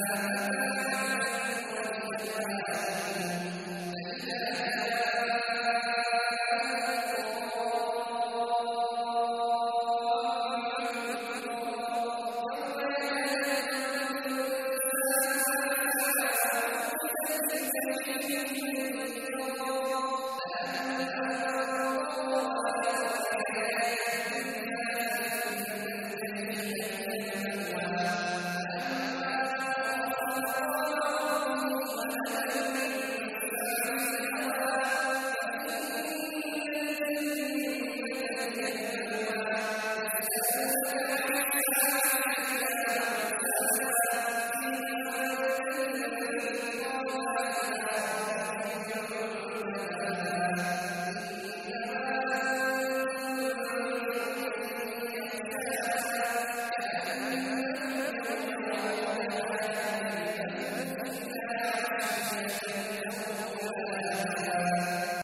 آمنوا وإيمانهم الكافرين